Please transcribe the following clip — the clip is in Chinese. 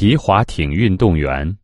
皮划艇运动员。